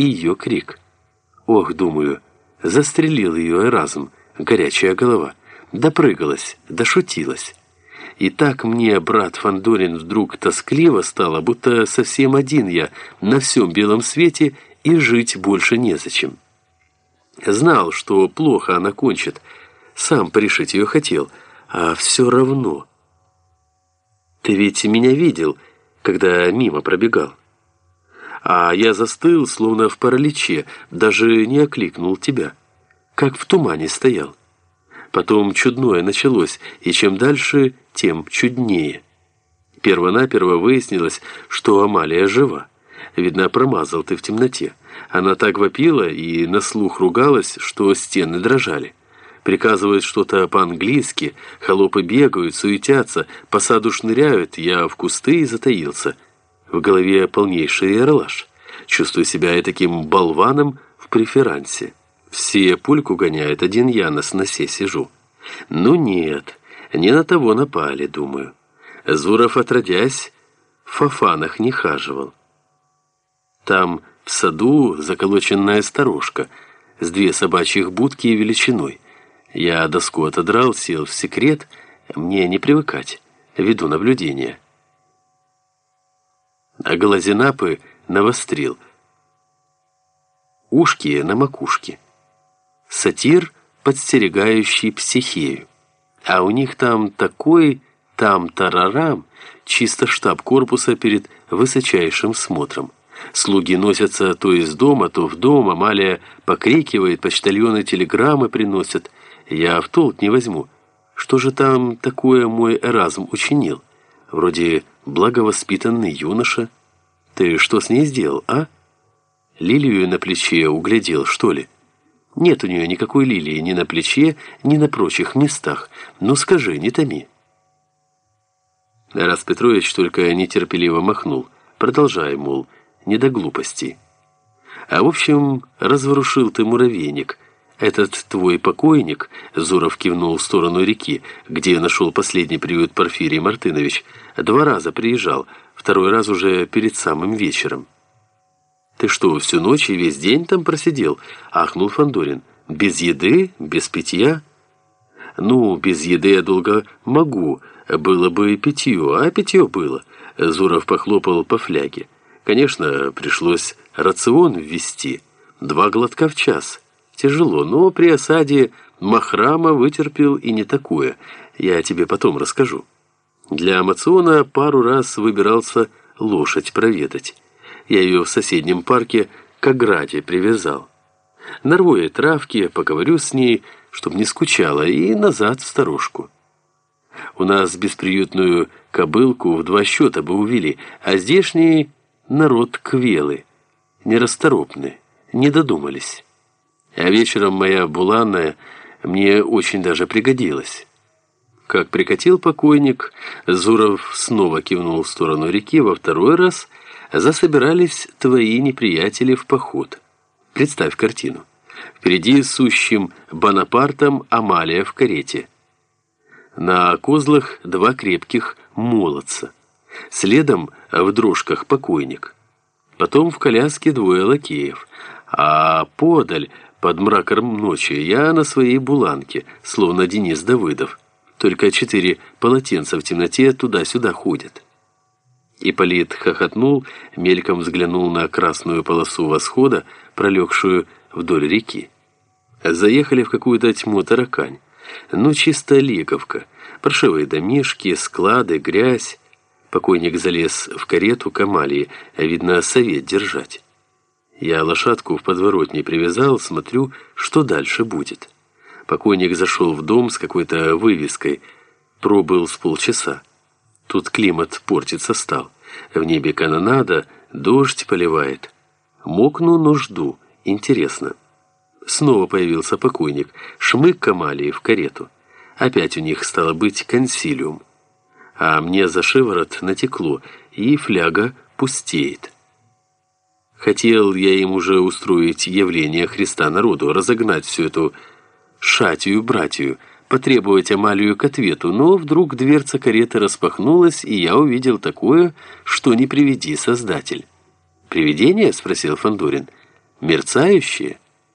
и ее крик. Ох, думаю, застрелил ее разум, горячая голова. Допрыгалась, дошутилась. И так мне, брат Фандорин, вдруг тоскливо стало, будто совсем один я на всем белом свете и жить больше незачем. Знал, что плохо она кончит, сам порешить ее хотел, а все равно. Ты ведь меня видел, когда мимо пробегал. А я застыл, словно в параличе, даже не окликнул тебя, как в тумане стоял. Потом чудное началось, и чем дальше, тем чуднее. Первонаперво выяснилось, что Амалия жива. Видно, промазал ты в темноте. Она так вопила и на слух ругалась, что стены дрожали. Приказывают что-то по-английски, холопы бегают, суетятся, по саду шныряют, я в кусты и затаился. В голове полнейший эрлаж. Чувствую себя и таким болваном в преферансе. Все пульку гоняют, один я на сносе сижу. Ну нет, не на того напали, думаю. Зуров, отродясь, в фафанах не хаживал. Там в саду заколоченная сторожка с две собачьих будки величиной. Я доску отодрал, сел в секрет, мне не привыкать, веду наблюдение. А глазинапы навострил, ушки на макушке сатир, подстерегающий психею. А у них там такой, там тарарам, чисто штаб корпуса перед высочайшим смотром. Слуги носятся то из дома, то в дом, Амалия покрикивает, почтальоны телеграммы приносят. Я в толк не возьму. Что же там такое мой Эразм учинил? Вроде благовоспитанный юноша. Ты что с ней сделал, а? Лилию на плече углядел, что ли? Нет у нее никакой лилии ни на плече, ни на прочих местах. Ну скажи, не томи. Раз Петрович только нетерпеливо махнул, продолжая, мол, не до глупостей. А в общем, разворушил ты муравейник. Этот твой покойник, Зуров кивнул в сторону реки, где нашел последний приют Порфирий Мартынович, два раза приезжал, второй раз уже перед самым вечером. «Ты что, всю ночь и весь день там просидел?» – ахнул Фандорин. «Без еды? Без питья?» «Ну, без еды я долго могу. Было бы питье, а питье было». Зуров похлопал по фляге. «Конечно, пришлось рацион ввести. Два глотка в час. Тяжело, но при осаде Махрама вытерпел и не такое. Я тебе потом расскажу. Для Амациона пару раз выбирался лошадь проведать». Я ее в соседнем парке к ограде привязал. Нарву ей травки, поговорю с ней, чтоб не скучала, и назад в сторожку. У нас бесприютную кобылку в два счета бы увели, а здешний народ квелы, нерасторопны, не додумались. А вечером моя буланная мне очень даже пригодилась. Как прикатил покойник, Зуров снова кивнул в сторону реки во второй раз – засобирались твои неприятели в поход. Представь картину. Впереди сущим Бонапартом Амалия в карете. На козлах два крепких молодца. Следом в дрожках покойник. Потом в коляске двое лакеев. А подаль, под мраком ночи, я на своей буланке, словно Денис Давыдов. Только четыре полотенца в темноте туда-сюда ходят. Ипполит хохотнул, мельком взглянул на красную полосу восхода, пролегшую вдоль реки. Заехали в какую-то тьму таракань. Ну, чисто лиговка. Паршивые домишки, склады, грязь. Покойник залез в карету к Амалии, видно, совет держать. Я лошадку в подворотне привязал, смотрю, что дальше будет. Покойник зашел в дом с какой-то вывеской, пробыл с полчаса. Тут климат портиться стал. В небе канонада, дождь поливает. Мокну, но жду. Интересно. Снова появился покойник. Шмык Камалии в карету. Опять у них стало быть консилиум. А мне за шиворот натекло, и фляга пустеет. Хотел я им уже устроить явление Христа народу, разогнать всю эту шатию-братью, потребовать Амалию к ответу, но вдруг дверца кареты распахнулась, и я увидел такое, что не приведи Создатель. «Привидение?» — спросил Фандорин. Мерцающие?